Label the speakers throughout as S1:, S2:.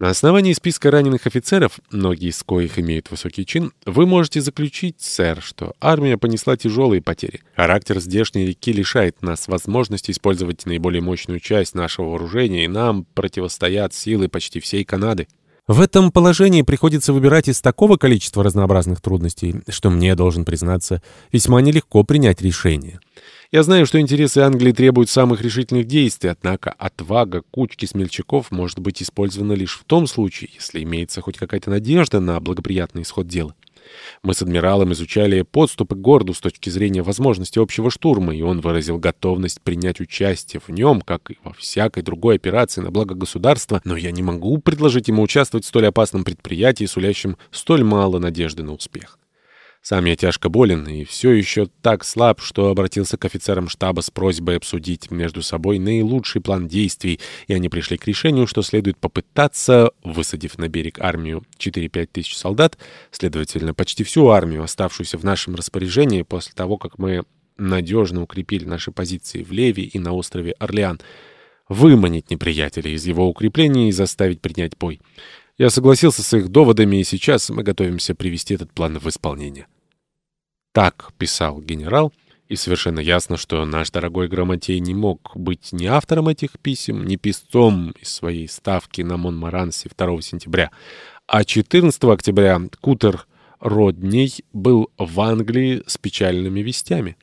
S1: На основании списка раненых офицеров, многие из коих имеют высокий чин, вы можете заключить, сэр, что армия понесла тяжелые потери. Характер здешней реки лишает нас возможности использовать наиболее мощную часть нашего вооружения, и нам противостоят силы почти всей Канады. В этом положении приходится выбирать из такого количества разнообразных трудностей, что мне, должен признаться, весьма нелегко принять решение. Я знаю, что интересы Англии требуют самых решительных действий, однако отвага кучки смельчаков может быть использована лишь в том случае, если имеется хоть какая-то надежда на благоприятный исход дела. Мы с адмиралом изучали подступы к городу с точки зрения возможности общего штурма, и он выразил готовность принять участие в нем, как и во всякой другой операции на благо государства, но я не могу предложить ему участвовать в столь опасном предприятии, сулящем столь мало надежды на успех. Сам я тяжко болен и все еще так слаб, что обратился к офицерам штаба с просьбой обсудить между собой наилучший план действий, и они пришли к решению, что следует попытаться, высадив на берег армию 4-5 тысяч солдат, следовательно, почти всю армию, оставшуюся в нашем распоряжении после того, как мы надежно укрепили наши позиции в Леве и на острове Орлеан, выманить неприятеля из его укреплений и заставить принять бой. Я согласился с их доводами, и сейчас мы готовимся привести этот план в исполнение. Так писал генерал, и совершенно ясно, что наш дорогой Грамотей не мог быть ни автором этих писем, ни писцом из своей ставки на Монмарансе 2 сентября. А 14 октября Кутер Родней был в Англии с печальными вестями.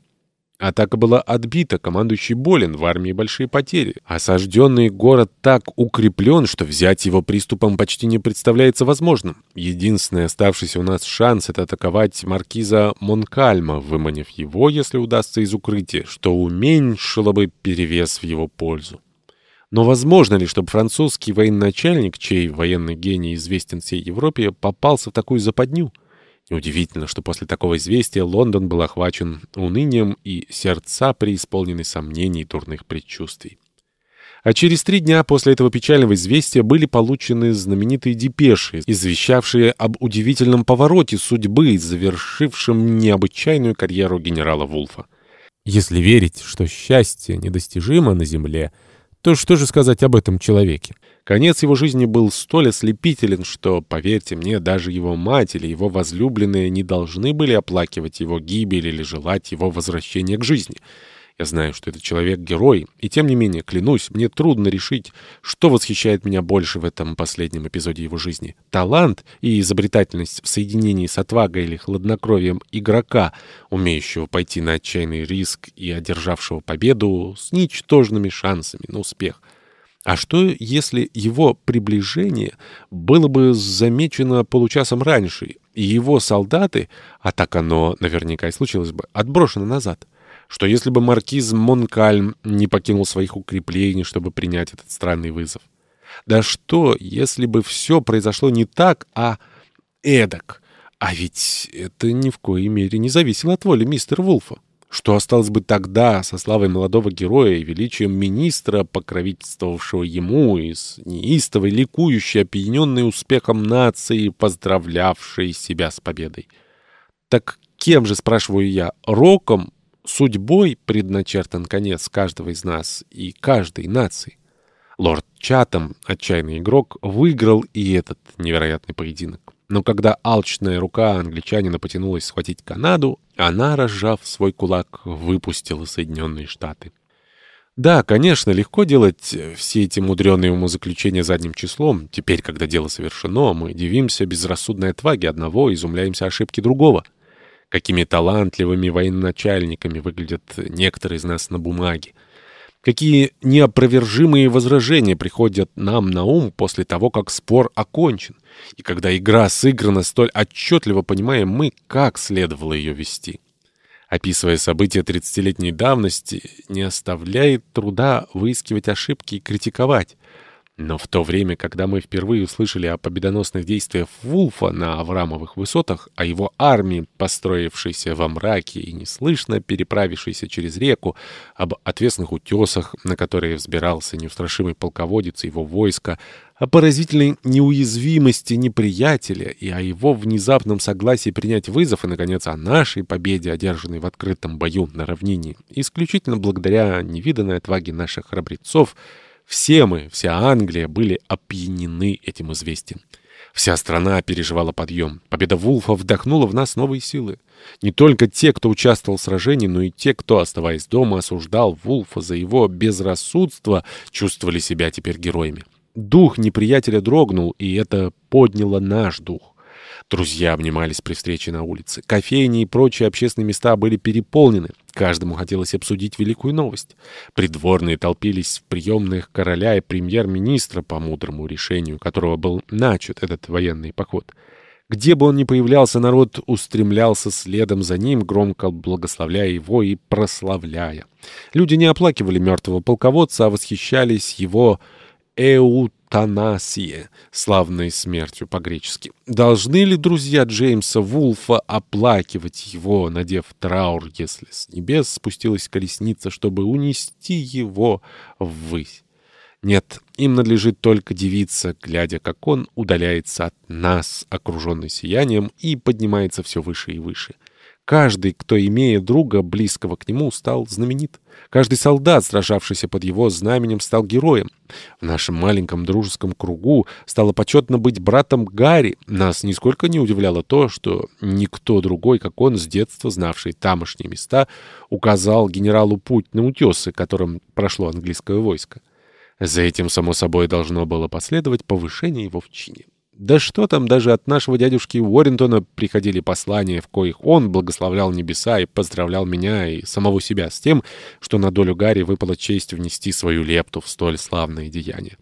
S1: Атака была отбита, командующий болен, в армии большие потери. Осажденный город так укреплен, что взять его приступом почти не представляется возможным. Единственный оставшийся у нас шанс — это атаковать маркиза Монкальма, выманив его, если удастся, из укрытия, что уменьшило бы перевес в его пользу. Но возможно ли, чтобы французский военачальник, чей военный гений известен всей Европе, попался в такую западню? Неудивительно, что после такого известия Лондон был охвачен унынием и сердца преисполнены сомнений и дурных предчувствий. А через три дня после этого печального известия были получены знаменитые депеши, извещавшие об удивительном повороте судьбы, завершившем необычайную карьеру генерала Вулфа. Если верить, что счастье недостижимо на земле, то что же сказать об этом человеке? Конец его жизни был столь ослепителен, что, поверьте мне, даже его мать или его возлюбленные не должны были оплакивать его гибель или желать его возвращения к жизни. Я знаю, что этот человек — герой, и тем не менее, клянусь, мне трудно решить, что восхищает меня больше в этом последнем эпизоде его жизни. Талант и изобретательность в соединении с отвагой или хладнокровием игрока, умеющего пойти на отчаянный риск и одержавшего победу с ничтожными шансами на успех — а что, если его приближение было бы замечено получасом раньше, и его солдаты, а так оно наверняка и случилось бы, отброшены назад? Что если бы маркиз Монкальм не покинул своих укреплений, чтобы принять этот странный вызов? Да что, если бы все произошло не так, а эдак? А ведь это ни в коей мере не зависело от воли мистера Вулфа. Что осталось бы тогда со славой молодого героя и величием министра, покровительствовавшего ему, и с неистовой, ликующей, опьяненной успехом нации, поздравлявшей себя с победой? Так кем же, спрашиваю я, роком, судьбой предначертан конец каждого из нас и каждой нации? Лорд Чатам, отчаянный игрок, выиграл и этот невероятный поединок. Но когда алчная рука англичанина потянулась схватить Канаду, она, разжав свой кулак, выпустила Соединенные Штаты. Да, конечно, легко делать все эти мудреные умозаключения задним числом. Теперь, когда дело совершено, мы дивимся безрассудной отваге одного, изумляемся ошибке другого. Какими талантливыми военачальниками выглядят некоторые из нас на бумаге. Какие неопровержимые возражения приходят нам на ум после того, как спор окончен, и когда игра сыграна столь отчетливо понимаем мы, как следовало ее вести. Описывая события тридцатилетней давности, не оставляет труда выискивать ошибки и критиковать. Но в то время, когда мы впервые услышали о победоносных действиях Вулфа на Аврамовых высотах, о его армии, построившейся во мраке и неслышно переправившейся через реку, об отвесных утесах, на которые взбирался неустрашимый полководец и его войско, о поразительной неуязвимости неприятеля и о его внезапном согласии принять вызов, и, наконец, о нашей победе, одержанной в открытом бою на равнине, исключительно благодаря невиданной отваге наших храбрецов, Все мы, вся Англия, были опьянены этим известием. Вся страна переживала подъем. Победа Вулфа вдохнула в нас новые силы. Не только те, кто участвовал в сражении, но и те, кто, оставаясь дома, осуждал Вулфа за его безрассудство, чувствовали себя теперь героями. Дух неприятеля дрогнул, и это подняло наш дух. Друзья обнимались при встрече на улице. Кофейни и прочие общественные места были переполнены. Каждому хотелось обсудить великую новость. Придворные толпились в приемных короля и премьер-министра по мудрому решению, которого был начат этот военный поход. Где бы он ни появлялся, народ устремлялся следом за ним, громко благословляя его и прославляя. Люди не оплакивали мертвого полководца, а восхищались его эутанасие, славной смертью по-гречески. Должны ли друзья Джеймса Вулфа оплакивать его, надев траур, если с небес спустилась колесница, чтобы унести его ввысь? Нет, им надлежит только дивиться, глядя, как он удаляется от нас, окруженный сиянием, и поднимается все выше и выше. Каждый, кто, имея друга, близкого к нему, стал знаменит. Каждый солдат, сражавшийся под его знаменем, стал героем. В нашем маленьком дружеском кругу стало почетно быть братом Гарри. Нас нисколько не удивляло то, что никто другой, как он, с детства знавший тамошние места, указал генералу путь на утесы, которым прошло английское войско. За этим, само собой, должно было последовать повышение его в чине. Да что там, даже от нашего дядюшки Уоррентона приходили послания, в коих он благословлял небеса и поздравлял меня и самого себя с тем, что на долю Гарри выпала честь внести свою лепту в столь славное деяние.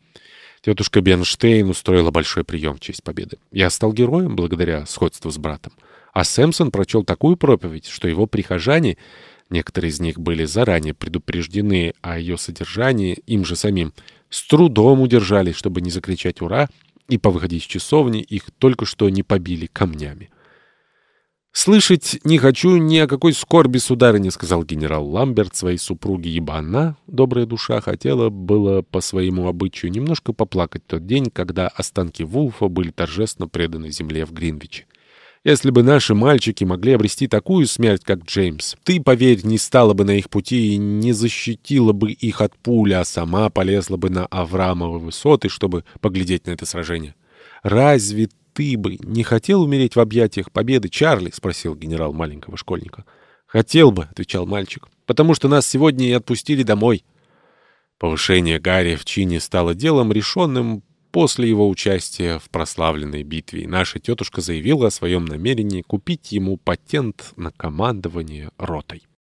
S1: Тетушка Бенштейн устроила большой прием в честь победы. Я стал героем благодаря сходству с братом. А Сэмпсон прочел такую проповедь, что его прихожане, некоторые из них были заранее предупреждены о ее содержании им же самим, с трудом удержались, чтобы не закричать «Ура!» И по выходе из часовни их только что не побили камнями. «Слышать не хочу ни о какой скорби, сударыня», — сказал генерал Ламберт своей супруге, ибо она, добрая душа, хотела было по своему обычаю немножко поплакать тот день, когда останки Вулфа были торжественно преданы земле в Гринвиче. Если бы наши мальчики могли обрести такую смерть, как Джеймс, ты, поверь, не стала бы на их пути и не защитила бы их от пули, а сама полезла бы на Авраамовы высоты, чтобы поглядеть на это сражение. Разве ты бы не хотел умереть в объятиях победы, Чарли? — спросил генерал маленького школьника. — Хотел бы, — отвечал мальчик, — потому что нас сегодня и отпустили домой. Повышение Гарри в чине стало делом решенным После его участия в прославленной битве наша тетушка заявила о своем намерении купить ему патент на командование ротой.